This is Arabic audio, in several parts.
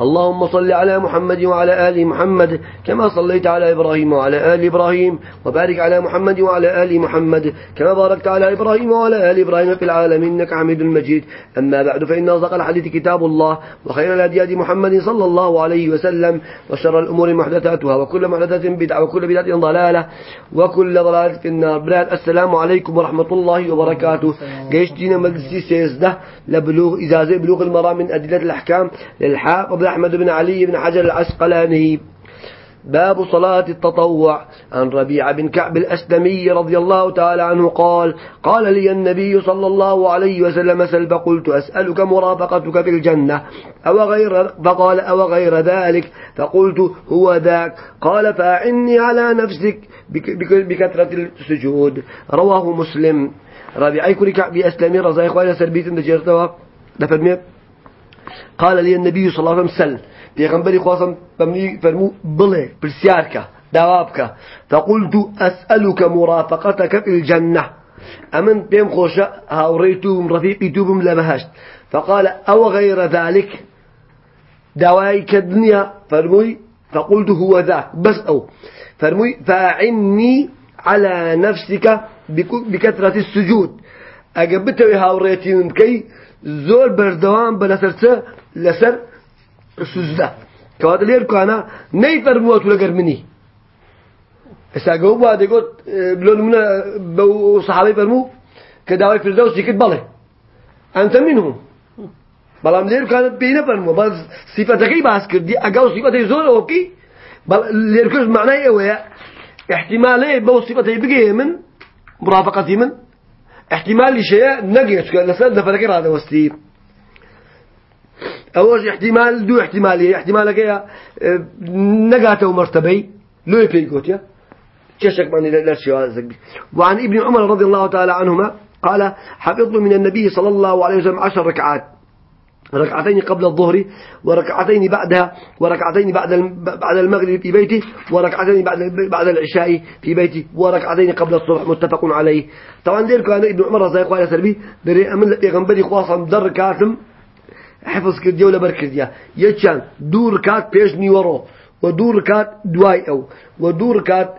اللهم صل على محمد وعلى آل محمد كما صليت على إبراهيم وعلى آل إبراهيم وبارك على محمد وعلى آل محمد كما باركت على إبراهيم وعلى آل إبراهيم في العالمين إنك حميد مجيد. أما بعد فإن أصدق الحديث كتاب الله وخير الهدي محمد صلى الله عليه وسلم وشر الأمور محدثاتها وكل محدثة بدعة وكل بدعة ضلالة وكل ضلالة في النار. بلاد السلام عليكم ورحمة الله وبركاته. جيشتنا مجلسي سيزده لبلوغ إزازة بلوغ المرام من أدلة الأحكام للحافظ أحمد بن علي بن حجر العسقلاني باب صلاة التطوع. عن ربيع بن كعب الأسلمي رضي الله تعالى عنه قال قال لي النبي صلى الله عليه وسلم سل فقلت أسألك مرافقتك في الجنة أو غير فقال أو غير ذلك؟ فقلت هو ذاك. قال فأعني على نفسك بكثرة السجود. رواه مسلم. ربيع كل كعب أسلمي رضي الله عنه سربيت دجرتها دفرمي قال لي النبي صلى الله عليه وسلم سل. خواستم بمني فرمو بله برسيارك دوابك. فقلت أسألك مرافقتك في الجنة. أمن بيم خوشة هاوريتوم رفيقيتوم لبهشت. فقال أو غير ذلك؟ دوايك الدنيا فرموي فقلت هو ذاك بس أو. فرموي فأعني على نفسك بكثرة السجود. أجبته هاوريتين كي زور بردوان بلسرسه لسر سوزده كواد لير كانا ني فرموت ولا مني اسا جو بعد قلت بلون من بو صحابي فرمو كداوي في الدوس يكد بالي انت منهم بلام لير كانت بينا فرمو بس صفتك بس كردي اجاو صفتي زور أوكي بل لير كل معناه إيه احتمالي بو صفتي بقي من مرافقتي من. احتمال شيء نقيت لسان دفرك هذا وستيب أول احتمال دو احتمالية احتمالك يا آه، نقاته مرتبي لو يبيقوت يا. كشك من الأشياء وعن ابن عمر رضي الله تعالى عنهما قال حفظت من النبي صلى الله عليه وسلم عشر ركعات. ركعتين قبل الظهر وركعتين بعدها وركعتين بعد بعد المغرب في بيته وركعتين بعد بعد العشاء في بيته وركعتين قبل الصبح متفق عليه. طبعا دير كان ابن عمر رضي الله عنه سلبي دري أمن پیغمبري خاصم در كاتم حفظ كرديا ولا بركرديا يجان دور كات بيش نيورو ودور كات دواي أو ودور كات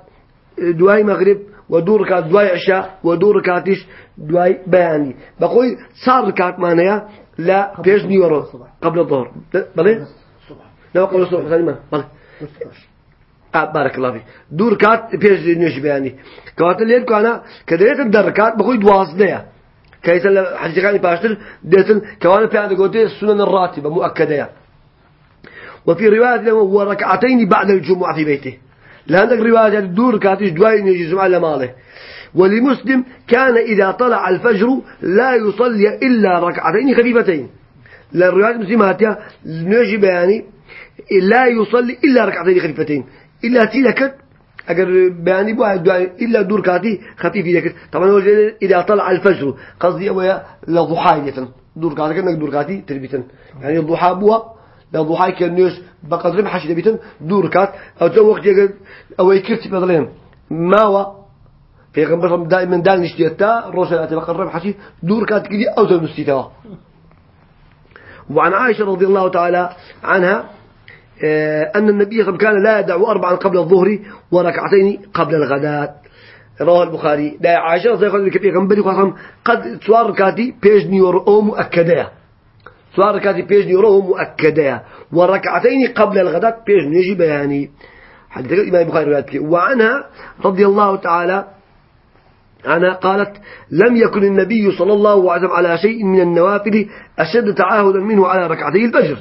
دواي مغرب ودور كات دواي عشاء ودور كاتش دواي بياني. بقول صار كات معناها لا بيش نيورو قبل الظهر. بلي؟ لا قبل الصبح ثاني ما بلي. آه بارك الله فيك. دور كات بيش نيوش بياني كات اللي أنا كدريت الدركات بقول دوازدة كيس حديث كان باشتر ديتن كمان في عندك قلت السنن الراتبة مؤكدة وفي رواية له هو ركعتين بعد الجمعة في بيته. لهذا الرواية دور كاتش دواي يجي الجمعة لماله. ولمسلم كان إذا طلع الفجر لا يصلي إلا ركعتين خفيفتين. للرواية المسلمات نجي بياني لا يصلي إلا ركعتين خفيفتين. إلا تيلكت أجر بياني بوا إلا دور كاتي خفيف يدك طبعا هو إذا طلع الفجر قصدي هو لضحى يتن دور كاتي كأنك دور كاتي تربيتن. يعني الضحى بوا لضحى كنيش بقدر بحش تربيتن دور كات. أو تو وقت أو يكرت ما غمبر دائما دال نشتيتا روسا بقدر حشي دور كات كذي أو تنستيتها وعن عائشة رضي الله تعالى عنها آه، أن النبي صلى كان لا يدع أربعا قبل الظهر وركعتين قبل الغداء رواه البخاري. دا عائشة رضي الله عنها غنبري قسم قد سوار ركعتي بيج نيور أو مؤكدة. سوار ركعتي بيج نيور أو مؤكدة. وركعتين قبل الغداء بيج نيجي بياني. حديث الإمام البخاري وعنها رضي الله تعالى أنا قالت لم يكن النبي صلى الله عليه وسلم على شيء من النوافل أشد تعاهدا منه على ركعتي الفجر.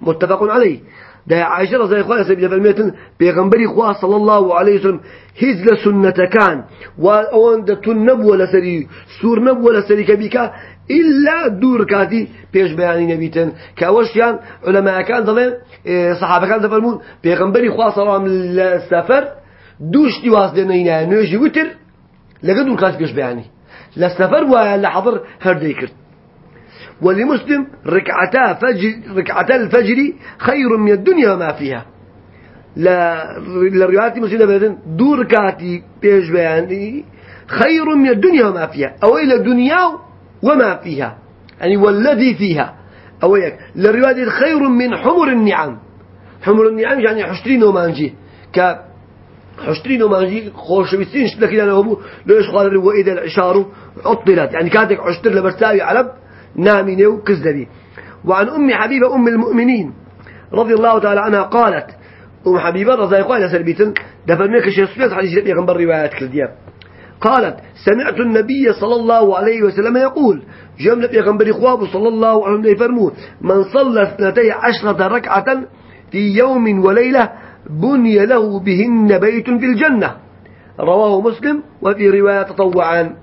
متفق عليه. ده عائشة رضي الله عنها فرميتن بيغمبري خواه صلى الله عليه وسلم هزل سنة كان وأون ده تنب ولا سري سور نب ولا سري كبيكا إلا دور كاتي بيش بياني نبيتن كأوشيان علماء كان ظلين إيه، صحابة كان تفرمون بيغمبري خواه صلى الله عليه وسلم السفر دوش دواز دينينا نوجي وتر لقد كاتي بيش بياني لسفر ولا لحضر هرديكر ولمسلم ركعتا فجر ركعتا الفجر خير من الدنيا وما فيها. لا لروايات مسلم بدن دور كاتي بيش بياني خير من الدنيا وما فيها. أو إلى الدنيا وما فيها. يعني والذي فيها. أو يك للرواية خير من حمر النعم. حمر النعم يعني حشترين ومانجي ك حشترين ومانجي خوش بيستين شتلك إلى نوبو ليش قال وإذا العشار عطلت يعني كاتك عشتر لبرتاوي علب نامي وكزدري وعن أم حبيبة أم المؤمنين رضي الله تعالى عنها قالت أم حبيبة رضي الله عنها سربيتن دفرناك الشيخ حديث يغنبر روايات كردية قالت سمعت النبي صلى الله عليه وسلم يقول جملة يغنبر إخواب صلى الله عليه وسلم من صلى اثنتي عشرة ركعة في يوم وليلة بني له بهن بيت في الجنة. رواه مسلم وفي رواية تطوعان.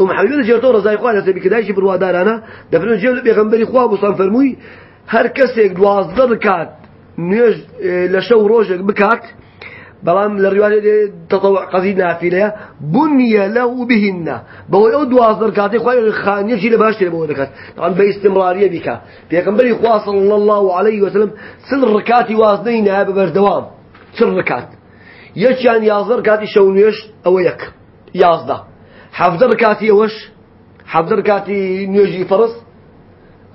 أم حبيبة جرتو رضاي قال سبي كدايش بروادارانا دفن جملة يغنبر إخواب صلى فرموي هر كسيك دوازدر ركعت نيج آه، لشو روجك بكات. بلام للرواية تطوع قصيد نافلة بني له بهن. بو أو دواز دركاتي خوي خان يجي لباش بو دكات طبعا باستمرارية بك. في كمبري خوا صلى الله عليه وسلم سل ركاتي وازنين ببردوام سل ركات يجان يازر كاتي شونيش أو يك. يازدا حفظ ركاتي وش. حفظ ركاتي نيجي فرس.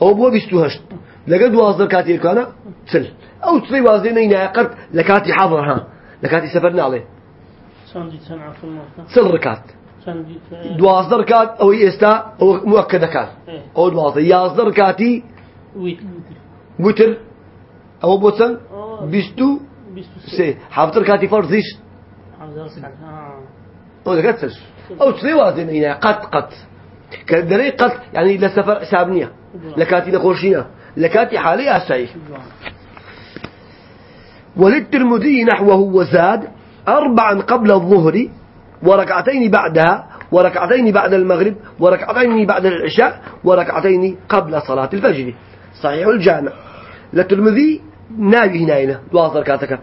أو بو بيستوهشت لقد واز ركاتي كان سل. أو تصي وازنين قرت لكاتي حاضرها لكاتي سفرنا عليه؟ سل ركات دوازدە ركات أو يستا أو مؤكد كان أو دوازدە يازدە ركاتي وتر أو بوتن بيستو سي. حافظ ركاتي فرزيش أو ذكرت سل أو تسوي وازن هنا قط قط. كدري قط يعني لسفر حسابنية لكاتي نخوشينا لكاتي حالي أسعي وللترمذي نحوه وزاد أربعا قبل الظهر وركعتين بعدها وركعتين بعد المغرب وركعتين بعد العشاء وركعتين قبل صلاة الفجر. صحيح الجامع. للترمذي ناوي هنا دواز ركعتك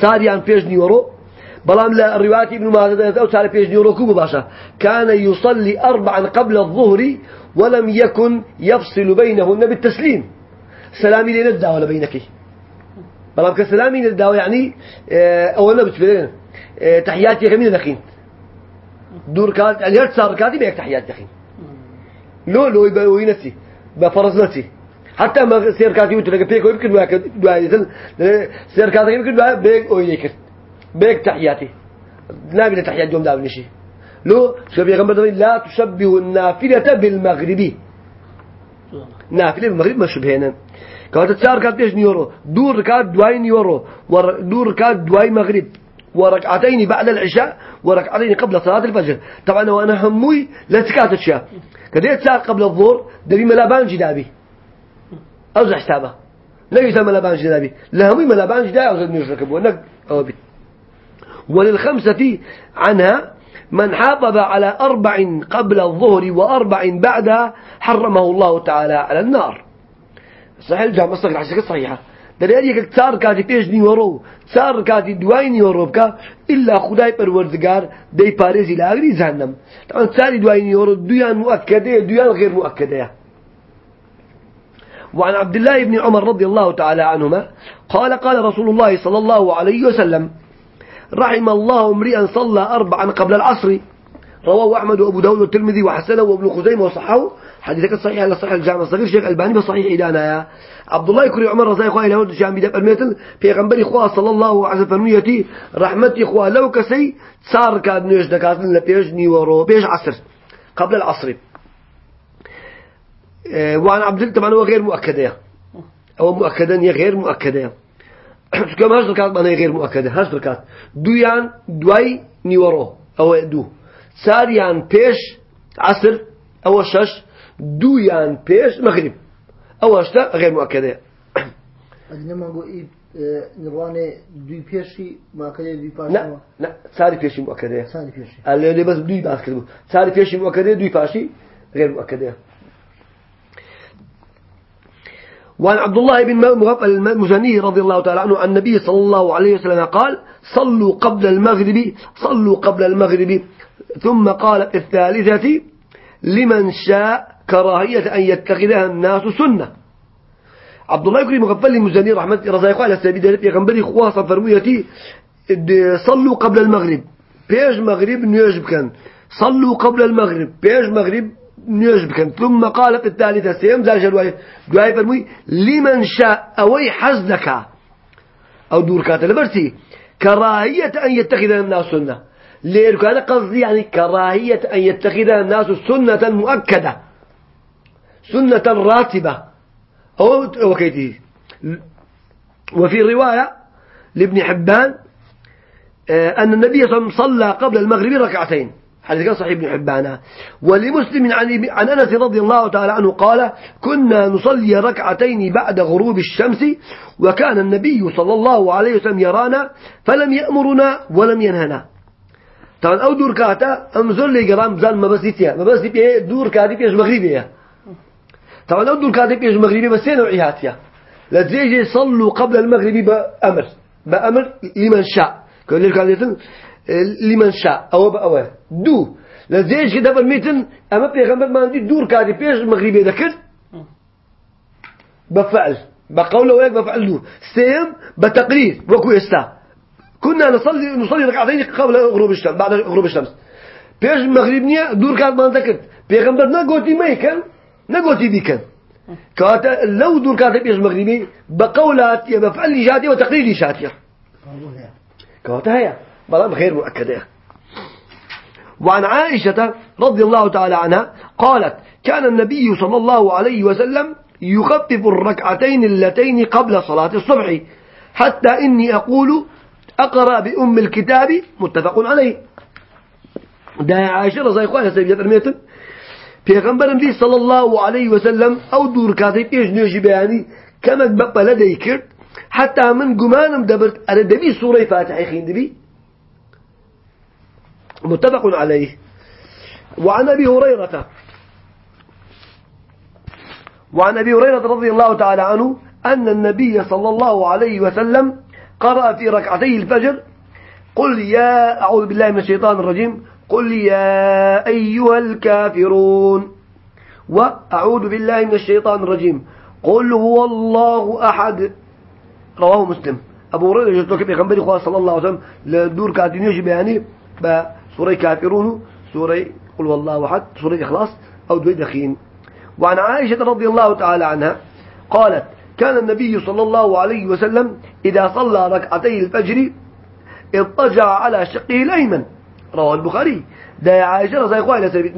ساريان فيش نيورو. بلام لا الروايات ابن ماجه أو تعالى فيش نيورو كوب باشا. كان يصلي أربعا قبل الظهر ولم يكن يفصل بينهن بالتسليم. سلامي لنا الدعوة بينك. بلام كسلامي للدعوة يعني آه، أولا بتفلين آه، تحياتي كمين دخين. دور كات هرت صار كاتي بيك تحيات دخين. لو لو بفرز نتي حتى ما سير كاتي وتلقى بيك ويمكن واحد دعاء سير كاتي يمكن دعاء بيك وينيك بيك تحياتي. نابل تحيات يوم داول نشي. لو شو بيغمبر لا تشبه النافلة بالمغربي. نافلة بالمغرب ما شبهنا. كانت كات بيش نيورو؟ دور ركعت دواي نيورو. ودور ركعت دواي مغرب. وركعتين بعد العشاء وركعتين قبل صلاة الفجر. طبعا وأنا هموي لا تكات الشاء كده تسار قبل الظهر؟ دبي ملابان جدابي. أوزع حسابه. لا يسمى ملابان جدابي. لا هموي ملابان جدابي أوزع نيوش ونك أو بيت وللخمسة عنها من حافظ على أربع قبل الظهر وأربع بعدها حرمه الله تعالى على النار. صحيح الجامع الصغير عشان صحيحة. يك تار كاتي بيش نيورو تار كاتي دواي نيورو بكا إلا خداي پروردگار دي باريزي لاغري جهنم. طبعا تاري دواي نيورو دويان مؤكدة دويان غير مؤكدة وعن عبد الله بن عمر رضي الله تعالى عنهما قال قال رسول الله صلى الله عليه وسلم رحم الله امرئا صلى أربعا قبل العصر. رواه أحمد وأبو داود والترمذي وحسنه وابن خزيمة وصححه. حديثك الصحيح على صحيح الجامع الصغير شيخ الباني بصحيح إدانا يا. عبد الله يكري عمر رضي الله عنه بدأ المثل في غنبر إخوة صلى الله عليه وسلم رحمة إخوة لو كسي صار كاد نيش دكاتن لبيش نيورو بيش عصر قبل العصر. آه، وعن عبد طبعا هو غير مؤكدة. أو مؤكدا هي غير مؤكدة. كما هاش ركات معناها غير مؤكدة. هاش ركات دويان دواي نيورو أو دو. ساريان بيش عصر أو شش دويان بيش مغرب أو أشتا غير مؤكدة أجنما قو إيه نوانه دوی پیشی مؤکده دوی پاشی؟ لا لا ساري بيشي مؤكدة ساری پیشی اللي بس دوي باس كده ساري بيشي مؤكدة دوي باشي غير مؤكدة وعن عبد الله بن مغفل المزني رضي الله تعالى عنه عن النبي صلى الله عليه وسلم قال صلوا قبل المغرب صلوا قبل المغرب. ثم قال الثالثة لمن شاء كراهية أن يتخذها الناس سنة. عبد الله يقول مغفل مزني رحمة الله على سبيل يغنبري خواصة فرميتي صلوا قبل المغرب. بيج مغرب نيجب كان صلوا قبل المغرب. بيج مغرب نيجب كان ثم قال في الثالثة سيم زال جلوائي دعاي فرمي لمن شاء أوي حزنك. أو دور كاتل لبرسي كراهية أن يتخذ الناس سنة. ليه كان قصدي يعني كراهية أن يتخذ الناس سنة مؤكدة. سنة راتبة. أو وفي رواية لابن حبان آه، أن النبي صلى الله عليه وسلم صلى قبل المغرب ركعتين. حديث كان صحيح ابن حبان. ولمسلم عن أنس رضي الله تعالى عنه قال كنا نصلي ركعتين بعد غروب الشمس وكان النبي صلى الله عليه وسلم يرانا فلم يأمرنا ولم ينهنا. طبعا أو دور كاتا امزل لي قرام زان ما بس يتيا ما بس يبقى دور كاتي بيش مغربية. طبعا أو دور كاتي بيش مغربي بس نوعياتها لا تيجي صلوا قبل المغرب بأمر بأمر لمن شاء. كل الكاتب لمن شاء. أو بأوه دو. لزيش كده فرميتن أما بيغمبر ما عندي دور كاتي بيش مغربي ذكر. بفعل. بقول وياك بفعل دو سيم بتقرير. وكو إستا. كنا نصلي نصلي ركعتين قبل غروب الشمس بعد غروب الشمس. بيش مغربنيا دور كات ما ذكر بيغمبر نقولتي ما يكن. نقولتي بيكن كاتا لو دور كاتي بيش مغربي بقولات يا بفعل جاتي وتقرير جاتي كاتا هي بلام غير مؤكدة وعن عائشة رضي الله تعالى عنها قالت كان النبي صلى الله عليه وسلم يخفف الركعتين اللتين قبل صلاة الصبح حتى إني أقول أقرأ بأم الكتاب متفق عليه. دا عائشة رضي الله عنها سيدة پیغمبرم دی صلی الله عليه وسلم دور کاتی پیش نوێژی بیانی کەمەک بە پەلەدەی کرد. حتی من گومانم دەبرد دبی سوره سوورەی فاتحی خوێندبی متفق عليه وعن أبي هريرة وعن أبي هريرة رضي الله تعالى عنه أن النبي صلى الله عليه وسلم قرأ في ركعتي الفجر. قل يا أعوذ بالله من الشيطان الرجيم قل يا أيها الكافرون. وأعوذ بالله من الشيطان الرجيم. قل هو الله أحد. رواه مسلم. أبو هريرة جلت لك بيغنبري صلى الله عليه وسلم لدور كاتين يجب يعني سورة كافرون سورة قل والله أحد سورة إخلاص أو دوي دخين. وعن عائشة رضي الله تعالى عنها قالت كان النبي صلى الله عليه وسلم إذا صلى ركعتي الفجر اضطجع على شقه الأيمن رواه البخاري. دا عائشة رضي الله عنها سبيت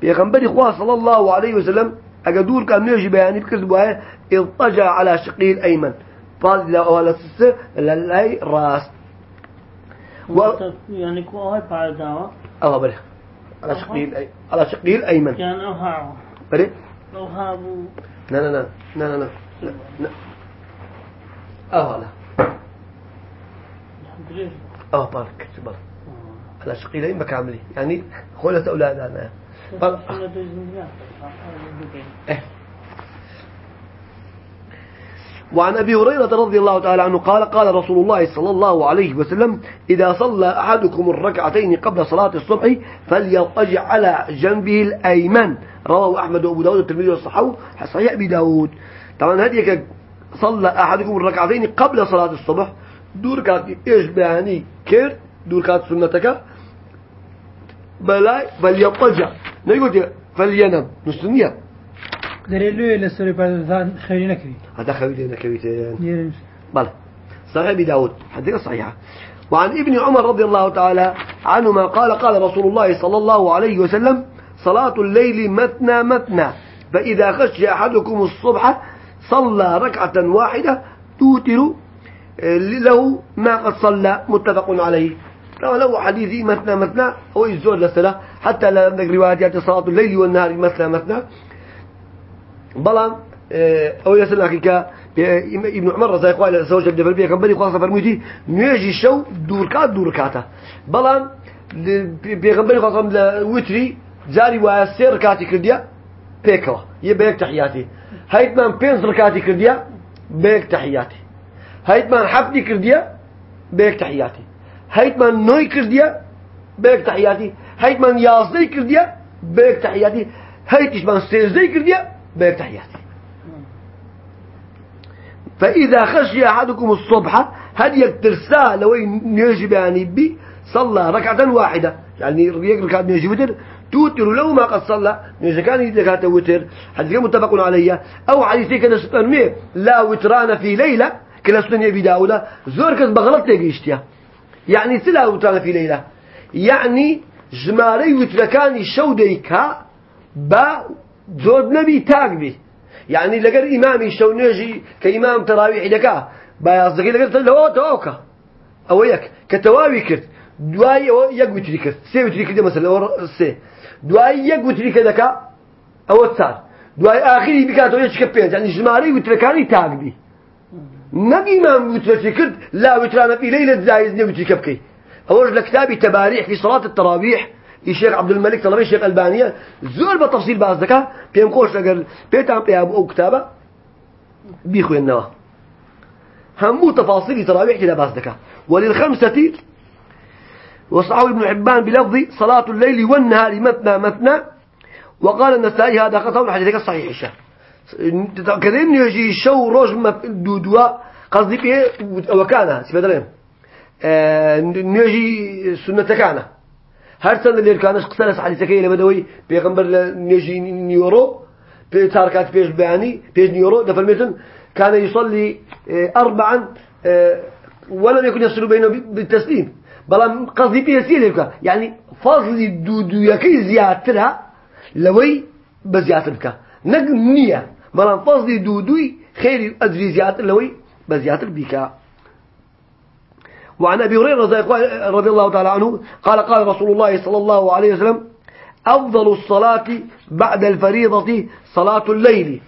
بيغمبري خواه صلى الله عليه وسلم أقدور كأن نيجي بياني بكرت بواهي اضطجع على شقي الأيمن قال لا ولا سس لا لأي راس. يعني كو هاي بعد دعوة. الله بره على شقي الأي... على شقي الأيمن يعني أوها بره أوها لا لا لا. لا لا لا. لا. لا. أوه بارك بارك. على شقه الأيمن بكامله يعني خلت أولاد أنا بل... وعن أبي هريرة رضي الله تعالى عنه قال قال رسول الله صلى الله عليه وسلم إذا صلى أحدكم الركعتين قبل صلاة الصبح فليضطجع على جنبه الأيمن. رواه أحمد وأبو داود والترمذي والصحاح صحيح أبي داود. طبعا هذه صلى أحدكم الركعتين قبل صلاة الصبح. دور كانت إيش بياني كير؟ دور كانت سنتك؟ بلا فليضطجع نقول فلينم نسنية دليلو إلى سوري بعد خيري نكري. هذا نكويتين يرمش بلى. صحيح داود. حديث صحيحة. وعن ابن عمر رضي الله تعالى عنهما قال قال رسول الله صلى الله عليه وسلم صلاة الليل مثنى مثنى فإذا خشي أحدكم الصبح صلى ركعة واحدة توتر له ما قد صلى. متفق عليه. لو حديثي مثنى مثنى هو يزور لسلا حتى لا عندك روايات صلاة الليل والنهار مثنى مثنى. بلا آه، أو يسأل حقيقة آه، ابن عمر رضي الله عنه زوج ابن فربيه قبلي خاصة فرميتي نيجي شو؟ دوركات دوركاتا بلا بيغمبري خاصة وتري جاري وایە سێ ڕکاتی بيكوا. يبيك تحياتي. بەیەک تەحیاتی هەیتمان پێنج ڕکاتی بيك تحياتي. تەحیاتی هەیتمان حەفتی کردیا بيك تحياتي. هيت من نوي هەیتمان نۆی کردیە بەیەک تەحیاتی هەیتمان یازدەی کردیە بەیەک تەحیاتی من سێزدەی كرديا بيك تحياتي. فإذا خشي أحدكم الصبح هل يكترسا لو يجب أن يبي؟ صلى ركعة واحدة. يعني يقرأ ركعة نيجي وتر. توتر لو ما قد صلى نيجي كان يدكات وتر. حديث متفق عليه. أو حديثي كده سنة لا وتران في ليلة كلا سنة أبي داولة زور كذ بغلط تيجي یعنی چ لا وتانە فی لەیلە یعنی ژمارەی وترەکانی شەو دەیکا بە زۆر نەبی تاک بی. یعنی لەگەر ئیمامی شەو نوێژی کە ئیمام تەراویحی دەکا با یازدەکەی لەگەر لەوە تەواوکە ئەوە یەک کە تەواوی کرد. دوای ئەوە یەک وتری کرد. سێ وتری کردی مەسەل ئەوە سێ. دوای یەک وتری کە دەکا ئەوە چار. دوای ئاخری بکاتەوە یەکێکە پێنج. یعنی ژمارەی وترەکانی تاک بی. نبي إمام وتري كرت لا وترانا في ليلة زايز نبي كبكي. أول لكتابي تباريح في صلاة التراويح الشيخ عبد الملك طلبي الشيخ ألبانية. زور بتفصيل بعض ذكاء بيم خوش أجر بيتعم بيا أو كتابة بيخوي النوا همو تفاصيل تراويح كده بعض ذكاء وللخمسة وصحاب ابن حبان بلفظ صلاة الليل والنهار مثنى مثنى وقال النسائي هذا قطع حديثك الصحيح الشيخ كذين يجي شو روج دودوا قصدي بيه وكانها سيبدلين آه نيجي سنة كانة. هر سنة اللي كانش قصة حديثك إلى بدوي بيغمبر نيجي نيورو. بتاركات بيش بياني بيش نيورو. دفرميتن كان يصلي آه، أربعا آه، ولم يكن يصل بينه بالتسليم. بلا قصدي بيسير يعني فضل دودو يكي زيادتها لوي بزيادتك نجم نية. بلا فضل دودوي خير أدري زيادة لوي بزيادة بك وعن أبي هريرة رضي الله تعالى عنه قال قال رسول الله صلى الله عليه وسلم أفضل الصلاة بعد الفريضة صلاة الليل.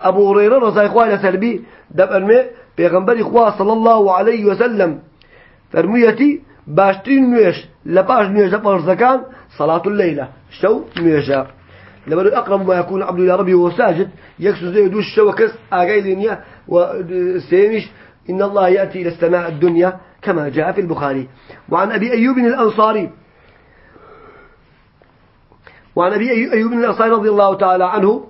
أبو هريرة رضي الله عنه سلبي دب أرمي بيغنبري إخوة صلى الله عليه وسلم. فرميتي باشتين نويش لباش نويش فرز كان صلاة الليلة شو نويشا لما أقرب ما يكون عبد الله ربي وهو ساجد يكسو زي دوش شوكس آقاي لينيا وسيمش إن الله يأتي إلى السماء الدنيا كما جاء في البخاري. وعن أبي أيوب الأنصاري وعن أبي أيوب الأنصاري رضي الله تعالى عنه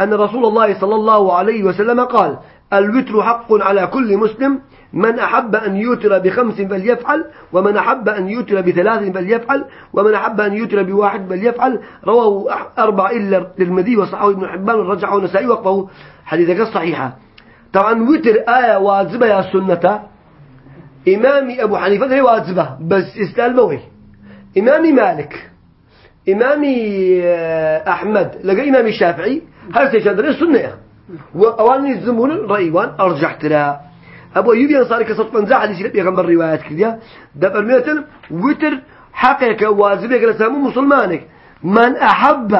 أن رسول الله صلى الله عليه وسلم قال الوتر حق على كل مسلم من أحب أن يوتر بخمس فليفعل ومن أحب أن يوتر بثلاث فليفعل ومن أحب أن يوتر بواحد فليفعل. رواه أربع إلا للمدي وصححه ابن حبان رجعه نسائي وقفه حديثك الصحيحة طبعا وتر آية واجبة يا سنة. إمامي أبو حنيفة هي واجبة بس استال بوي إمامي مالك إمامي آه، أحمد لقى إمامي الشافعي هل سيشادر السنة؟ وأواني الزمون رأيوان أرجح ترى أبو أيوب ينصاري كسط فنزاح حديث لبي روايات كذا دبر ميتن وتر حقك واجبك لسامو مسلمانك. من أحب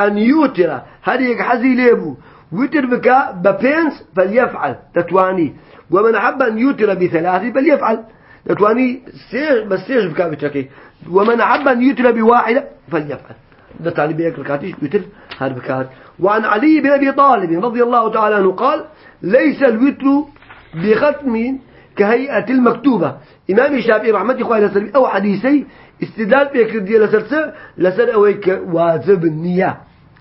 أن يوتر هذه حزي ليبو. وتر بك ببينس فليفعل. تتواني. ومن أحب أن يوتر بثلاث فليفعل. تتواني سير بس سير بك بتركي. ومن أحب أن يوتر بواحدة فليفعل. ده تعليم بيك ركعتيش يوتر هذا بكات وعن علي بن أبي طالب رضي الله تعالى عنه قال ليس الوتر بختم كهيئة المكتوبة. إمام الشافعي رحمة الله أو حديثي استدلال بيكردية لسرسة لسر أويك واجب النية.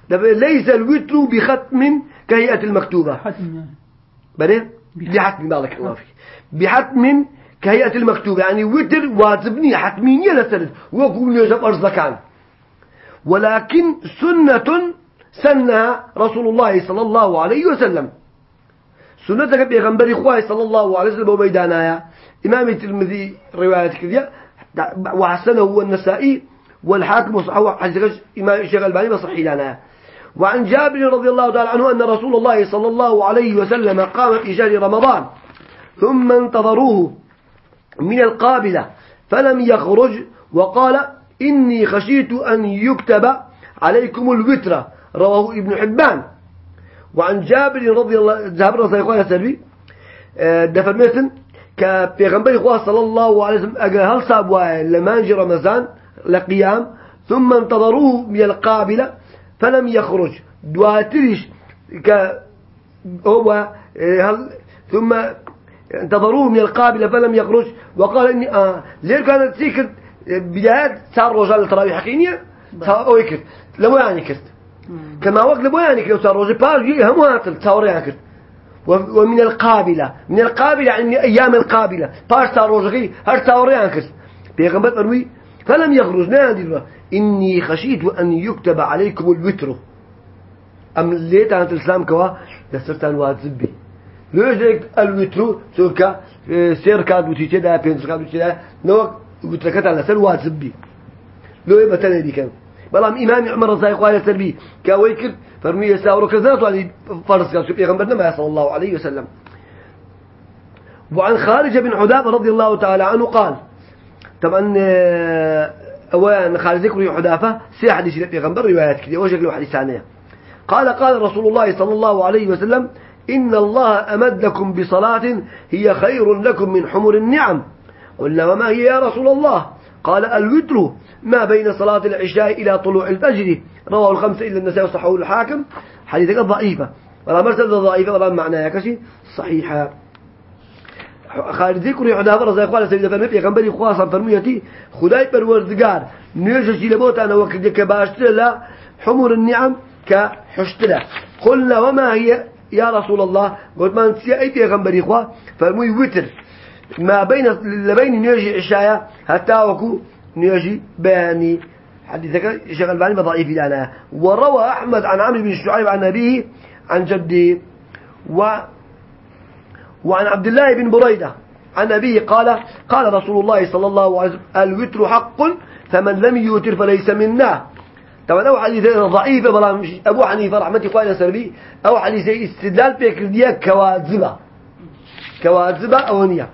ليس الوتر بختم كهيئة المكتوبة؟ حتم بني؟ بحتم بارك الله فيك. بحتم كهيئة المكتوبة يعني وتر واجبني حتمية لسرد وقوم يجب أرزكان ولكن سنة سنها رسول الله صلى الله عليه وسلم. سنة بيغنبري خواي صلى الله عليه وسلم وميدانايا. إمام الترمذي رواية كذا وحسنه هو النسائي والحاكم وصححه حديث إمام الشيخ الباني بصحي لنا. وعن جابر رضي الله تعالى عنه أن رسول الله صلى الله عليه وسلم قام في شهر رمضان ثم انتظروه من القابلة فلم يخرج وقال إني خشيت أن يكتب عليكم الوتر. رواه ابن حبان. وعن جابر رضي الله جابر رضي الله عنه سلبي آه، دفرمتن كبيغمبر إخوة صلى الله عليه وسلم هل صابوا لمانج رمضان لقيام ثم انتظروه من القابلة فلم يخرج. دواتريش ك هو آه، هل ثم انتظروه من القابلة فلم يخرج. وقال إني آه ليه كانت سيكر بدايات صار رجال التراويح حكينية تا أوي كرت. لما يعني كرت. كما وقت لما يعني كرت صار رجال باج هم هاتل تصور يعني كرت. ومن القابلة من القابلة يعني أيام القابلة. باش رجال هر تصور يعني كرت. بيغمبر مروي فلم يخرج نادي إني خشيت أن يكتب عليكم الوتر. أم ليت عن الإسلام كوا؟ لسرتان واجب لو يجيك الوتر؟ سوكا سير كاد وتيجي ده بينز كاد وتيجي ده نو وتركت على سر واجب بي لو تاني كان. بلام إمام عمر رضي الله عنه سربي كويكر فرمي يساور كذا يعني فرس كان سبي غنبرنا صلى الله عليه وسلم. وعن خارج بن عداب رضي الله تعالى عنه قال طبعا آه، أولا خالد ذكر حذافة سي حديث البيغمبر روايات كذا وجه له حديث ثانية. قال قال رسول الله صلى الله عليه وسلم إن الله أمدكم بصلاة هي خير لكم من حمر النعم. قلنا وما هي يا رسول الله؟ قال الوتر ما بين صلاة العشاء إلى طلوع الفجر. رواه الخمسة إلا النساء وصححه الحاكم. حديثك ضعيفة. ولا مرسل ضعيفة. ولا معناها كشي صحيحة. خارج ذكر حدا فرز اخوان سيدنا فرمي پیغمبري خاصا فرميتي. خداي پروردگار. نيجي لبوت أنا وقت كباشتر لا حمر النعم كحشتلا قلنا وما هي يا رسول الله؟ قلت ما انت أي پیغمبري خوا؟ فرمي وتر. ما بين لبين نيجي عشايا حتى وكو نيجي بياني. حديثك شغل باني بضعيف لنا وروى أحمد عن عمرو بن شعيب عن أبيه عن جده. و وعن عبد الله بن بريدة عن أبيه قال قال رسول الله صلى الله عليه وسلم الوتر حق فمن لم يوتر فليس منا. طبعا أو حديث ضعيف أبو حنيفة رحمة الله سربي. أو حديث استدلال بكردية كواذبة. كواذبة أونية.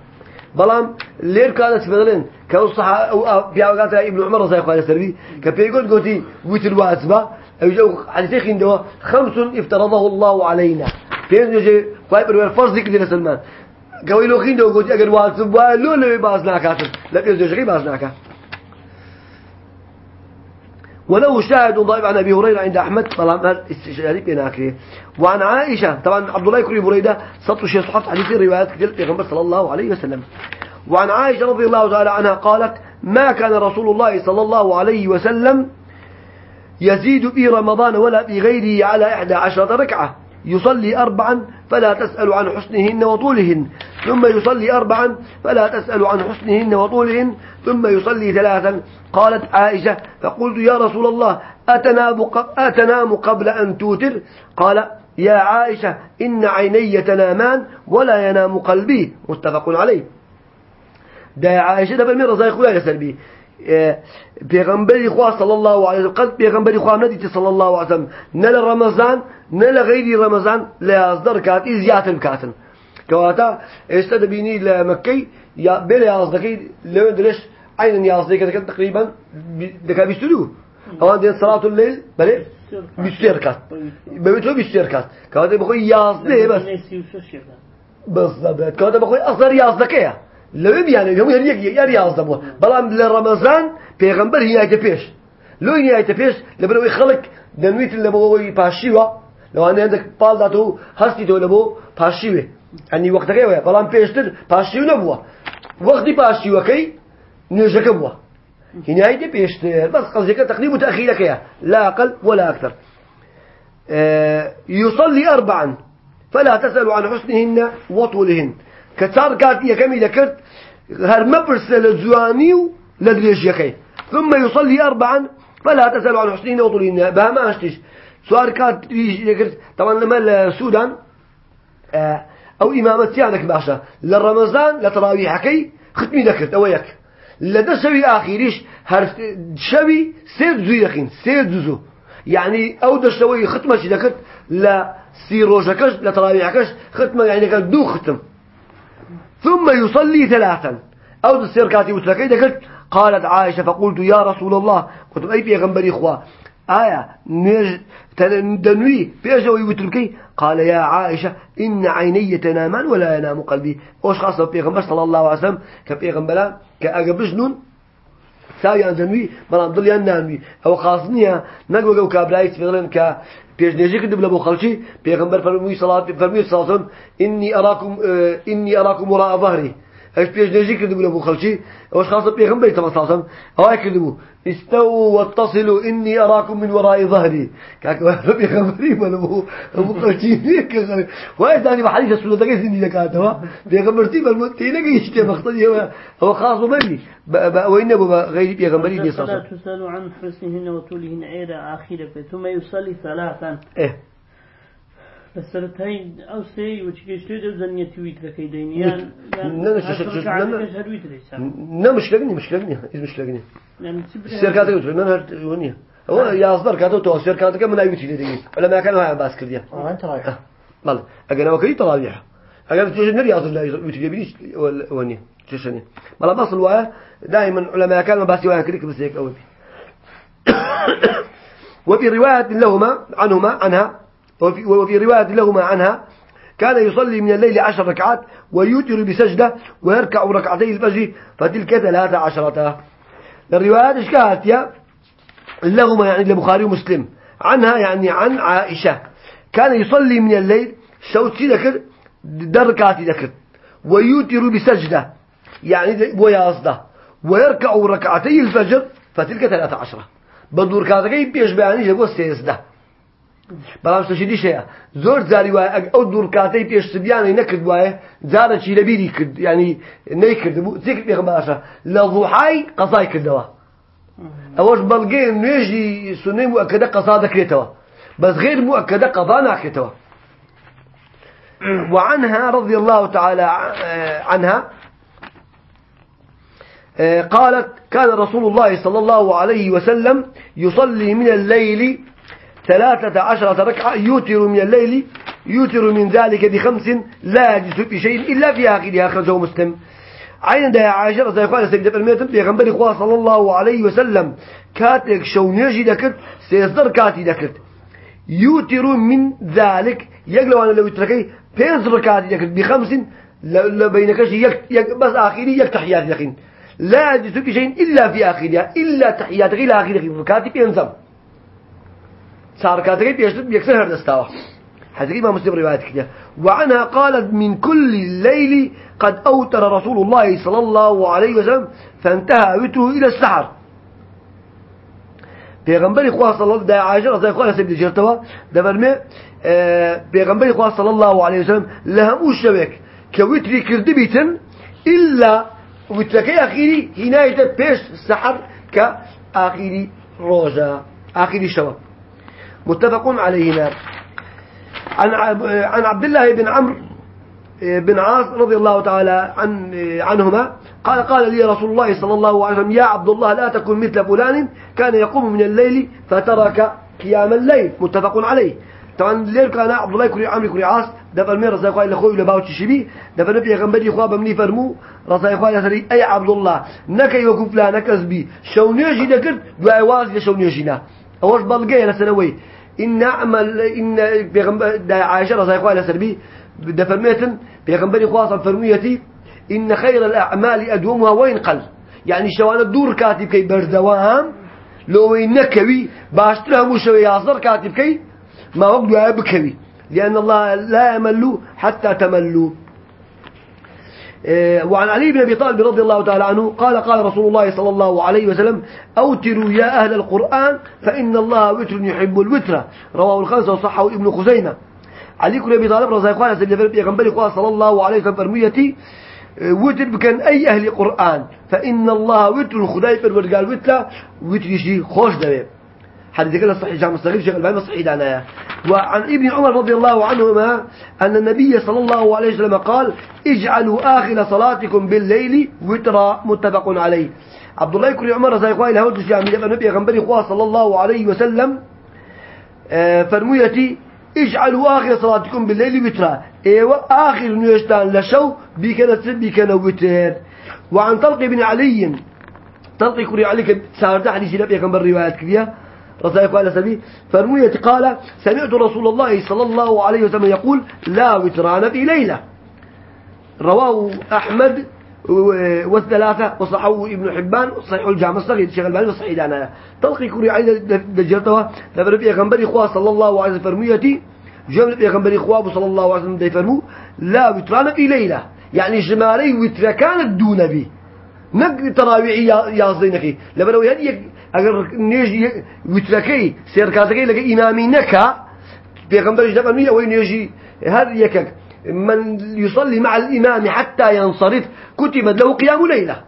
بلام لير كانت بدلين كوصحة أو في أوقات ابن عمر رضي الله عنه سربي كبيقول قلتي وتر واذبة أو جو حديث خندوا خمس افترضه الله علينا. فين يجي خواهی برویر فرض دینا سلمان قوي لو خين دو قلت اگر واسب وای لو لو باز ناكاتن. لا بيز جري باز ناكا وله شاهد ضائب عن أبي هريرة عند أحمد طبعا استشهادي بناكري وعن عائشة طبعا عبد الله يكري بريدة سطر شيء صحف حديث روايات كثير پیغمبر صلى الله عليه وسلم. وعن عائشة رضي الله تعالى عنها قالت ما كان رسول الله صلى الله عليه وسلم يزيد في رمضان ولا في غيره على إحدى عشرة ركعة. يصلي أربعا فلا تسأل عن حسنهن وطولهن. ثم يصلي أربعا فلا تسأل عن حسنهن وطولهن. ثم يصلي ثلاثا. قالت عائشة فقلت يا رسول الله أتنام, قبل أن توتر؟ قال يا عائشة إن عيني تنامان ولا ينام قلبي. متفق عليه. ده عائشة ده بالمرة زي خويا سلبي. پیغمبری خواه صلی الله علیه وسلم قد پیغمبری خواه ندیتی صلی الله علیه وسلم نه رمضان نه لغیری رمضان لیازدر کاتی زیاتر بکاتن كواتا استدبيني لمكي يا بين يازدكي لو درش عین یازدەیەکە دەکەن تقریبا دەکا بیست و دوو ئەوان دێن سەڵات لێل بەێ بیست ڕکات بەوێت تۆ بیست ڕکات کاتێ بخۆی یازدەیە بەس بەس دەبێت کاتە بخۆی ئەزەر یازدەکەیە لەوێ بیانێ هەموو هەریەک یار یازدە بووە بەڵام لە ڕەمەزان پێغەمبەر هیایتە پێش. لۆی نیایتە پێش لەبەرەوەی خەڵک. دەنویت لەبەوەی پاشیوە. لەوانە هەندێک پاڵدات و هەستی تۆ لە بۆ پاشیوێ. هەنی وەختەکەی وە بەڵام پێشتر پاشیو نەبووە. وەختی پاشیوەکەی بوا هنا هيدي بيشتر بس قصدك تقديم وتأخير كيا لا أقل ولا أكثر. آه يصلي أربعا. فلا تسألوا عن حسنهن وطولهن. كتار كات يكمي ذكرت هر مبرس للزواني لدريش يكي ثم يصلي أربعا فلا تسألوا عن حسنهن وطولهن. بها ما أشتش سؤال كات ذكرت طبعا لما السودان آه أو إمامتي عندك باشا. للرمضان لتراويح كي ختمي ذكرت أويك لدى شوي آخريش هر شوي سيد زوي يخين سيد زوزو يعني أو ده شوي ختمة شي ذكرت لا سيروجكش لتراويحكش ختمة يعني كان دو ختم. ثم يصلي ثلاثا. أو ده سيركاتي وتلكي ذكرت قالت عائشة فقلت يا رسول الله. قلت أي بيغنبري إخوة آية نج دنوي بيجوا يوتركي قال يا عائشة إن عيني تنامان ولا ينام قلبي. أوش خاصة بيغمبر صلى الله عليه وسلم كبيغمبر كأجبجنون ساوي عن دنوي بلان ضل ينامي أو خاصنيها نقول جو كابلايس فعلا ك بيجنيجي كده بلا بيغمبر فرمي صلاة فرمي صلاة إني أراكم إني أراكم وراء ظهري. إيش بيش نجي كذبوا لابو خلشي؟ اوش خاصة بيغمبري تما صاصم هواي كذبوا استووا واتصلوا إني أراكم من وراء ظهري. كاك بيغمبري ولا ابو أبو خلشي. وايد ثاني بحديث السنة دقيس إني دكاتوا بيغمبرتي بالمتين يشتي مقصدي هو هو خاص بني وين أبو غير بيغمبري دي صاصم تسأل عن حسنهن وطولهن عيدا آخرة ثم يصلي ثلاثا. إيه. بسرتين أو سي وتشكيشتو دو زنية تويتر كيدينيان لا لا شو لا لا يقول من هاد ونيا هو يصدر كاتو تو الشركات كم أيوتي لدي ولا ما كانوا باس كرديا آه انت رايح والله أجنا وكيل طلابيح أجنا تيجي نري أصل لا يوتي لبيش ونيا تشني والله بس الواقع دائما علماء كانوا بس يوان كذي بس هيك أول وفي رواية لهما عنهما عنها وفي, رواية لهما عنها كان يصلي من الليل عشر ركعات ويوتر بسجدة ويركع ركعتي الفجر فتلك ثلاثة عشرة. الروايات يا؟ لهما يعني البخاري ومسلم. عنها يعني عن عائشة. كان يصلي من الليل شوتي ذكر دركاتي ذكر ويوتر بسجدة يعني ويصده ويركع ركعتي الفجر فتلك ثلاثة عشرة. بدور كاتكي بيش بياني جبوا سيزدة. بەڵام شتەشی دیشەیە. زۆر جاری وایە ئەو دوورکاتەی پێش سبیانەی نەکرد وایە جارەکی لەبیری کرد ینی نەیکرد بوو. چێک پێغ باشە؟ لە ڕوحای قەزای کردەوە. ئەوەش بەڵگەی نوێژی سنەی مؤکدە قەزا دەکرێتەوە. بەس غير مؤكدة قضاء ناكتوه وعنها رضي الله تعالى عنها قالت كان رسول الله صلى الله عليه وسلم يصلي من الليل ثلاثة عشرة ركعة يوتر من الليل يوتر من ذلك بخمس لا يجلس في شيء إلا في آخرها أخرجه مسلم. عين ده عائشة رضي الله عنها سيدنا الميتم بيغنبري خواه صلى الله عليه وسلم. كاتك شونيجي دكت سيصدر كاتي دكت. يوتر من ذلك يقلو أنا لو يتركي بيز ركاتي دكت. بخمس لا بينكش يك يك بس آخري يك تحيات دكين لا يجلس في شيء إلا في آخرها إلا تحيات إلى آخرها كاتي بينزم ساركاتك بيشتد بيكسر هردستاوه حديث ما مسلم رواية كده. وعنها قالت من كل الليل قد أوتر رسول الله صلى الله عليه وسلم فانتهى وتره إلى السحر. پیغمبر خدا صلی الله علیه عایشه رضی الله عنها سبب جرتوا. دفرمه پیغمبر خدا صلی الله علیه وسلم لهم وشبك كوتري كرد بيتن إلا وتركي أخيري هناية بيش سحر كأخيري روجا أخيري شباب متفق عليهما عن عن عبد الله بن عمرو بن عاص رضي الله تعالى عن عنهما قال قال لي رسول الله صلى الله عليه وسلم يا عبد الله لا تكن مثل فلان كان يقوم من الليل فترك قيام الليل. متفق عليه. طبعا الليل كان عبد الله كري عمرو كري عاص دفع المير رضي الله عنه ولا باوتش شبي دفع نبي غنبري خواب مني فرمو رضي الله عنه أي عبد الله نكي وكف لا نكسبي شونيجي ذكرت دعاء واز شونيجينا أوش بلقي لسنوي إن نعمل إن بيغمبر عائشة رضي الله عنها سربي دفرميتن بيغمبري خاصة فرميتي إن خير الأعمال أدومها وين قل. يعني شوان الدور كاتب كي بردوام لو نكوي باشترها مشوي يصدر كاتب كي ما وقت بكوي. لأن الله لا يملوا حتى تملوا وعن علي بن أبي طالب رضي الله تعالى عنه قال قال رسول الله صلى الله عليه وسلم أوتروا يا أهل القرآن فإن الله وتر يحب الوتر. رواه الخمسة وصحه ابن خزيمة. علي بن أبي طالب رضي الله عنه يقول صلى الله عليه وسلم فرميتي إيه، وتر بكن أي أهل القرآن. فإن الله وتر خداي فرمت قال وتر وتر شيء خوش دوي حديث كده صحيح جامع الصغير شيخ الباني صحيح دعنايا وعن ابن عمر رضي الله عنهما أن النبي صلى الله عليه وسلم قال اجعلوا آخر صلاتكم بالليل وترا متفق عليه. عبد الله يكري عمر رضي الله عنه ودش يعني النبي غنبري خواه صلى الله عليه وسلم آه، فرميتي اجعلوا آخر صلاتكم بالليل وترا إيوه آخر نيشتان لشو؟ بيكنا بيكنا وتر. وعن طلق بن علي طلق كري علي سارد حديث نبي غنبر روايات كذا رضي الله عنه سبي فرمية قال سمعت رسول الله صلى الله عليه وسلم يقول لا وتران في ليلة. رواه أحمد والثلاثة وصححه ابن حبان صحيح الجامع الصغير. شيخ الباني وصحيح دانا تلقي كوري عيد دجرتها لفرق يغنبري خواه صلى الله عليه وسلم فرميتي جملة يغنبري خواه صلى الله عليه وسلم فرمو لا وتران في ليلة. يعني جماري وتر كانت دون بي. نق تراويحي يازينكي لبرو هدي اگر نيجي وتركي سيركاتكي لك إمامي نكا بيغمبر جدب امني أو نيجي هذا يكك. من يصلي مع الإمام حتى ينصرف كتبت له قيام ليلة.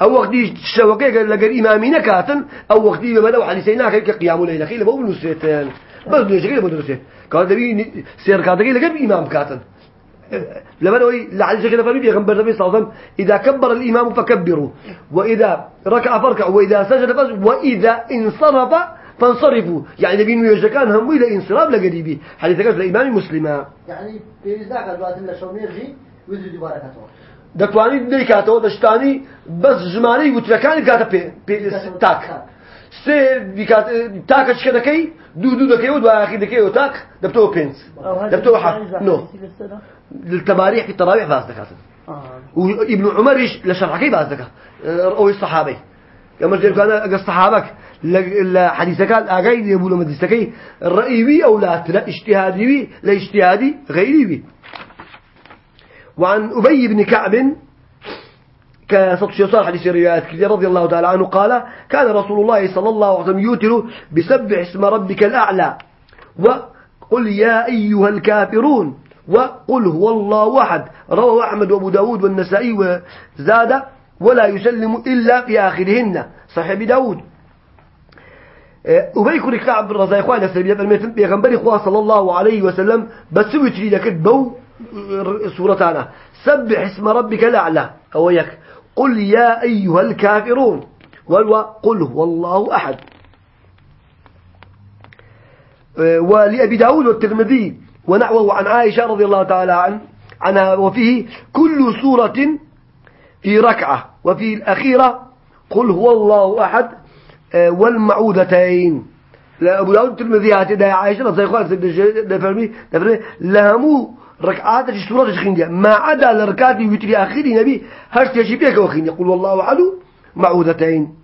أو وقت الشوكي لقى إمامي نكاتن أو وقت بدو حديثينا كيف قيام ليلة. خيل بقول نسيتين بس كده بدرسه قال دبي سيركاتكي لقى امام كاتن. لما نوي لعل كده فرمي بيغمبر النبي صلى الله عليه وسلم إذا كبر الإمام فكبروا وإذا ركع فركعوا وإذا سجد فسجد وإذا انصرف فانصرفوا. يعني نبي كان هم إلى انصراف لقريبي. حديث كذا الإمام مسلمة. يعني بيزاك الوقت اللي شو نرجي وزد بركاته دەتوانیت نەیکاتەوە دەشتانی بەس ژمارەی وترەکانی کاتە پێ تاک سێ تاکە چکە دەکەی دوو دوو دەکەیەوە دوایاخی دەکەیەوە تاک دەبتەوە پێنج دەبتەوە حەفت نۆ للتماريح في التراويح باز دكاتن وابن عمر لشرحكي باز دكا أو الصحابي. كما قلت أنا الصحابك. لحديثك اغاي يقول مدرستكي الرأي أو لا اجتهادي لا اجتهادي غيري بي. وعن أبي بن كعب كصدق صار حديث الروايات كثير رضي الله تعالى عنه قال كان رسول الله صلى الله عليه وسلم يوتر بسبح اسم ربك الأعلى. وقل يا أيها الكافرون. وقل هو الله أحد رواه أحمد وأبو داود والنسائي وزاد ولا يسلم إلا في آخرهن. صحيح داود. أبي كل كعب الرزاق إخوان سبيل المثل بيغنبري إخوان صلى الله عليه وسلم بس وتري لك بو سورتانا. سبح اسم ربك الأعلى. أو يك. قل يا أيها الكافرون. قل هو الله أحد. ولأبي داود والترمذي. ونحوه عن عائشة رضي الله تعالى عن عنها. وفيه كل سورة في ركعة. وفي الأخيرة قل هو الله أحد آه، والمعودتين. أبو داود الترمذي هاتي عائشة رضي الله عنها فرمي فرمي. لهمو ركعات سورة خندية ما عدا لركات وتري آخر نبي يجيب لك وخين يقول والله أحد معودتين.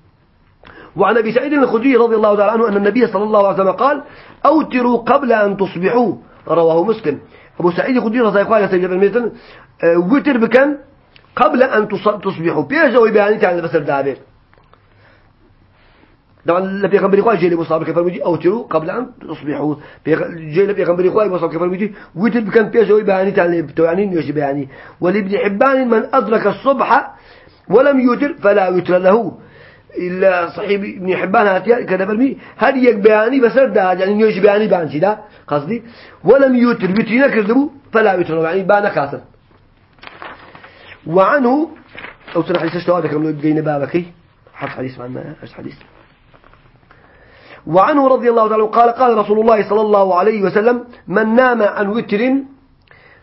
وعن أبي سعيد الخدري رضي الله تعالى عنه أن النبي صلى الله عليه وسلم قال أوتروا قبل أن تصبحوا. رواه مسلم. أبو سعيد خدري رضي الله عنه مثلا آه، وتر بكم قبل أن تصبحوا. بيجوا بياني تعالى بسر دابير طبعا لبي غنبري خواه جيلي مصابر كفر مجي أوتروا قبل أن تصبحوا. جيلي لبي غنبري خواه مصابر كفر مجي وتر بكم بيجوا بياني تعالى بتوعني نيوش بياني ولابن حبان من أدرك الصبح ولم يوتر فلا يوتر له. إلا صحيح ابن حبان هاتي كذا برمي. هذه يك بياني بسر ده يعني نيوش بياني بانشي ده قصدي. ولم يوتر بيترينا كذبوا فلا يوتر يعني بانا كاتل وعنه أو سنة حديث اشتوى ذكر من بين بابكي حد حديث معنا إيش حديث؟ وعنه رضي الله تعالى قال قال رسول الله صلى الله عليه وسلم من نام عن وتر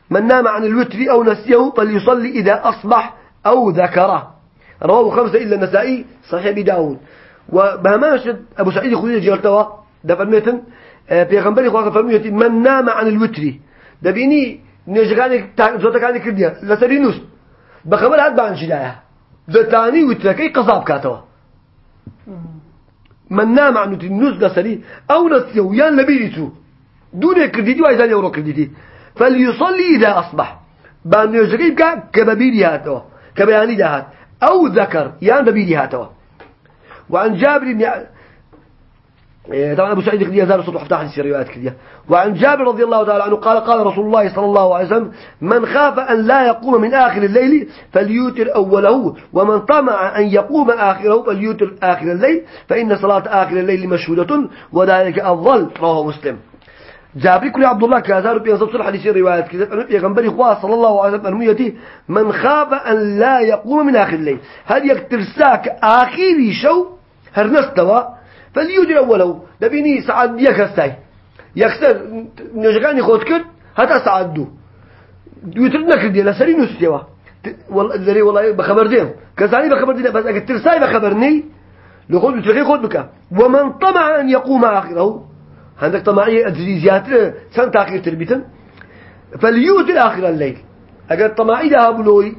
من نام عن الوتر أو نسيه فليصلي إذا أصبح أو ذكره. رواه خمسة إلا النسائي صحيح داود. وبهماش أبو سعيد خديجة جلتوا ده فرميتن بيغمبري خواك من نام عن الوتر. ده بيني زوتا كاني كرديا لسري نوس بخبر هاد بان شدايا زتاني وتركي قصاب كاتوا. من نام عن الوتر نوس لسري أو نسيو يان لبيريتو دون كرديتي وإذا يورو كرديتي. فليصلي إذا أصبح. بان نجغي بكا كبابيري هاتوا كبياني ده هات أو ذكر يان دبيري هاتوا وعن جابر بن إيه، طبعا أبو سعيد كذي صبح فتح حديث روايات كذي وعن جابر رضي الله تعالى عنه قال قال رسول الله صلى الله عليه وسلم من خاف أن لا يقوم من آخر الليل فليوتر أوله ومن طمع أن يقوم آخره فليوتر آخر الليل فإن صلاة آخر الليل مشهودة وذلك أفضل رواه مسلم. جابر كل عبد الله كازار بين صبصر حديث روايات كذا. أنا بيغمبري خواه صلى الله عليه وسلم من خاف أن لا يقوم من آخر الليل. هل يكترساك آخر شو؟ هرنستوا فليجري أوله. دبيني سعد يكستاي يكسر نجغاني خود كد هتا سعدو يترنا كردي لسري نستوا والله الذي والله بخبر ديم. كزاني بخبر ديم. بس أكتر ساي بخبرني. لخود بترخي خود بك. ومن طمع أن يقوم آخره. عندك طماعية أدري زيادة سنة تأخير تربيتن. فليوت آخر الليل. أجر طماعي ده بلوي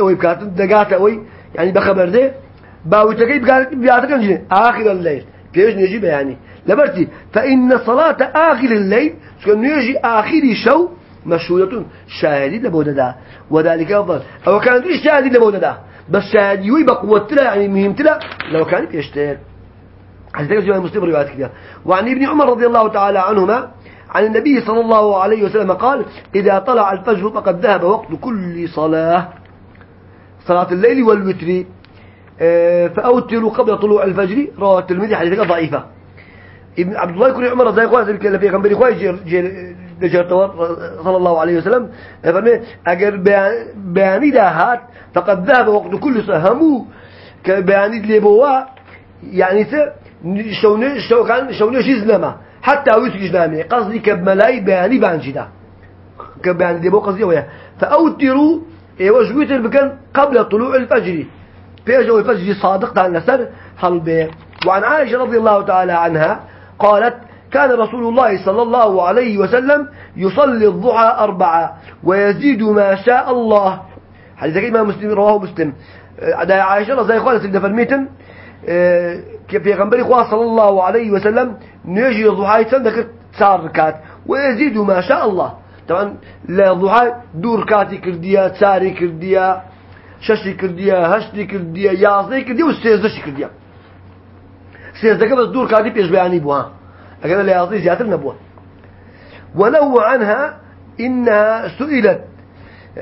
أوي بكاتن دقات أوي يعني بخبر ده. باوتكي بيعتقد جنة آخر الليل. بيش نجيب يعني لبرتي فإن صلاة آخر الليل شكون نيجي آخر شو مشهورة شاهدين لبودة دا. وذلك أفضل. أو كان في شاهدين لبودة دا. بس شاهدي بقوة يعني مهم لو كان بيشتهر. حديث جماعة مسلم روايات كذا وعن ابن عمر رضي الله تعالى عنهما عن النبي صلى الله عليه وسلم قال إذا طلع الفجر فقد ذهب وقت كل صلاة. صلاة الليل والوتر. آه، فأوتروا قبل طلوع الفجر. رواه الترمذي حديثة ضعيفة. ابن عبد الله يكون عمر قال ذلك اللي في غنبري خواي جير جير صلى الله عليه وسلم. فرمي أجر بياني دهات فقد ذهب وقت كل سهمو كبياني اللي بوا يعني س شون شو كان حتى ويسكش نامي قصدي كبملاي بياني بانجدا كبياني دي بو قصدي ويا فأوتروا أيوه جويتر بكن؟ قبل طلوع الفجر. بيجوا الفجر صادق تاع النسر هل وعن عائشة رضي الله تعالى عنها قالت كان رسول الله صلى الله عليه وسلم يصلي الضحى أربعة ويزيد ما شاء الله. حديث الإمام مسلم رواه مسلم. دا عائشة رضي الله عنها فرميتن. كيف يغنبري خواه صلى الله عليه وسلم نيجي الضحى يتسندك تسار ركات ويزيد ما شاء الله. طبعا لا ضحى دور كاتي كرديا تساري كرديا ششي كرديا هشتي كرديا يازني كرديا وسيزدشي كرديا سيزدك بس دور كاتي بيش بياني بوها. أكنا لا يازني زيادة نبوها ولو عنها إنها سئلت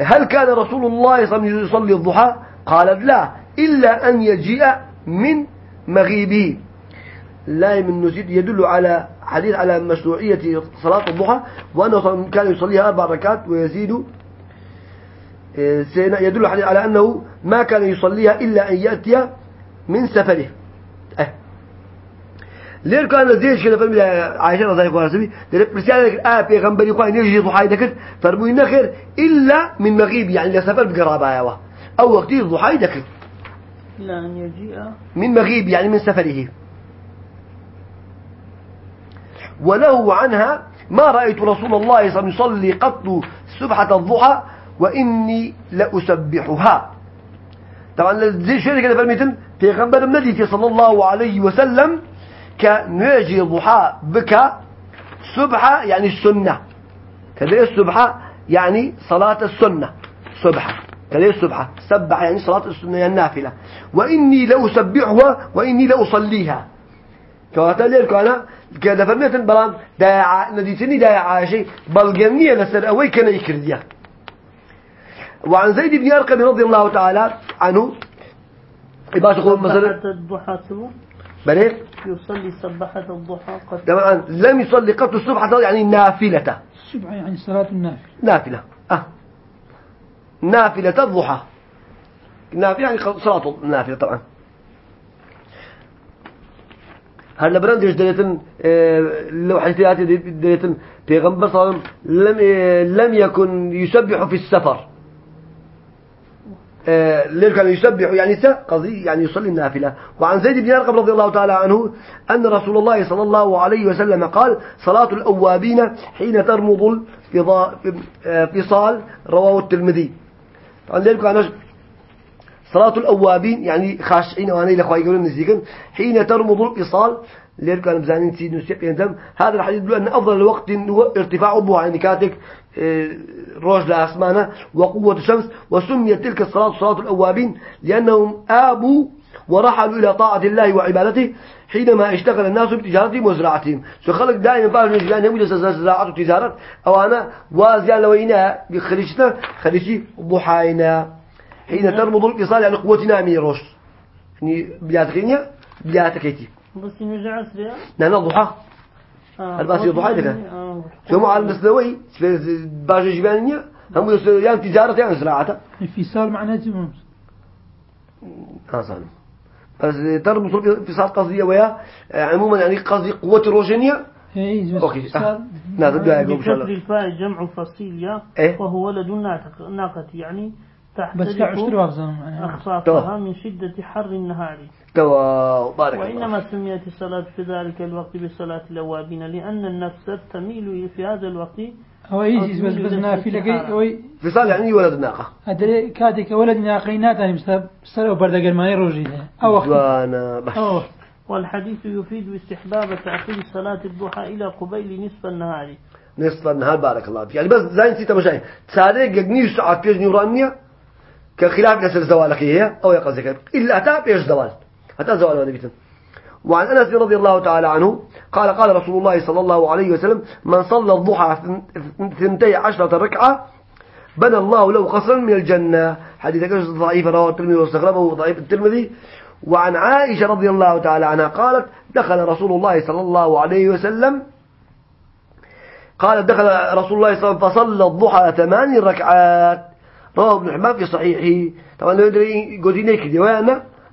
هل كان رسول الله صلى الله عليه وسلم يصلي الضحى؟ قالت لا إلا أن يجيء من مغيبه. لا من نزيد يدل على حديث على مشروعية صلاة الضحى وأنه كان يصليها أربع ركعات ويزيد آه، يدل على أنه ما كان يصليها إلا أن يأتي من سفره. أه. ليه كان زيش كده فرمي عائشة رضي الله عنها ده رسالة آه بيغمبري قوي نيجي ضحى ذكر فرمي نخر إلا من مغيب يعني لسفر بقرابة أو وقت الضحى ذكر إلا أن يجيء من مغيب يعني من سفره. وله عنها ما رأيت رسول الله صلى الله عليه وسلم يصلي قط سبحة الضحى وإني لأسبحها. طبعا زي شوية كده فرميتم في غنبر النبي صلى الله عليه وسلم كنواجي الضحى بك سبحة يعني السنة. كذا السبحة؟ يعني صلاة السنة. سبحة. كذا السبحة سبح يعني صلاة السنة يعني النافلة وإني لأسبحها وإني لأصليها. كواتا ليركو أنا كذا فرميتن بلان دا نديتني دا عاشي بلغنية لسر أوي كان يكرديا. وعن زيد بن أرقم رضي الله تعالى عنه إباش يقول مثلا الضحى بليه يصلي صباحة الضحى قد طبعا لم يصلي قط الصبح يعني نافلة. السبحة يعني صلاة النافلة. نافلة. أه. نافلة الضحى. نافلة يعني صلاة النافلة طبعا. هل برندش دلتن آه، لو حيثيات دلتن پیغمبر صلى الله لم آه، لم يكن يسبح في السفر. آه، ليه كان يسبح يعني قضي يعني يصلي النافلة. وعن زيد بن أرقم رضي الله تعالى عنه أن رسول الله صلى الله عليه وسلم قال صلاة الأوابين حين ترمض الفصال رواه الترمذي. طبعا ليه كان صلاة الأوابين يعني خاشعين وأنا إلى خواهي يقولون نزيقا حين ترمض الإصال اللي كانوا بزانين سيد نسيب يندم هذا الحديث يقول أن أفضل الوقت هو ارتفاع أبوها يعني كاتك آه، روج لأسمانة وقوة الشمس وسميت تلك الصلاة صلاة الأوابين لأنهم آبوا ورحلوا إلى طاعة الله وعبادته حينما اشتغل الناس بتجارتهم وزراعتهم. سو خلق دائما فاهم من جلان هم زراعة وتجارة أو أنا وازيان لوينا بخليشنا خليشي ضحاينا حين ترمض الاتصال يعني قوة نامية روش يعني بلاتكينيا بلاتكيتي بس نرجع سريع نحن الضحى آه. الباسي الضحى آه. شو على المسلوي باش جبانية هم يعني تجارة يعني زراعة في صار معناه جمع آه صالح بس ترمض في صار قصدية ويا عموما يعني قصدي قوة روشنية إيه أوكي. آه. نعم بكسر الفاء جمع فصيليا إيه؟ وهو ولد الناقة ناقة يعني تحترق أخفافها من شدة حر النهار. توا بارك الله وإنما سميت الصلاة في ذلك الوقت بصلاة الأوابين لأن النفس تميل في هذا الوقت هو يجي بس بس نافلة كي صالح يعني ولد الناقة أدري كاتك ولد ناقينات يعني بس سر وبرد ما يروجي ده أو وأنا بس والحديث يفيد استحباب تأخير صلاة الضحى إلى قبيل نصف النهار. نصف النهار بارك الله فيك. يعني بس زين سيتا مشاي تساري جني ساعات بيج نورانية كخلاف نسل زوالك هي أو يقصدك إلا أتى بيج زوال. أتى زوال هذا بيتن وعن أنس رضي الله تعالى عنه قال قال رسول الله صلى الله عليه وسلم من صلى الضحى ثنتي عشرة ركعة بنى الله له قصرا من الجنة حديث ضعيف رواه الترمذي واستغربه ضعيف الترمذي. وعن عائشة رضي الله تعالى عنها قالت دخل رسول الله صلى الله عليه وسلم قالت دخل رسول الله صلى الله عليه وسلم فصلى الضحى ثمان ركعات رواه ابن حبان في صحيحه. طبعا لو يدري قديني كده وأنا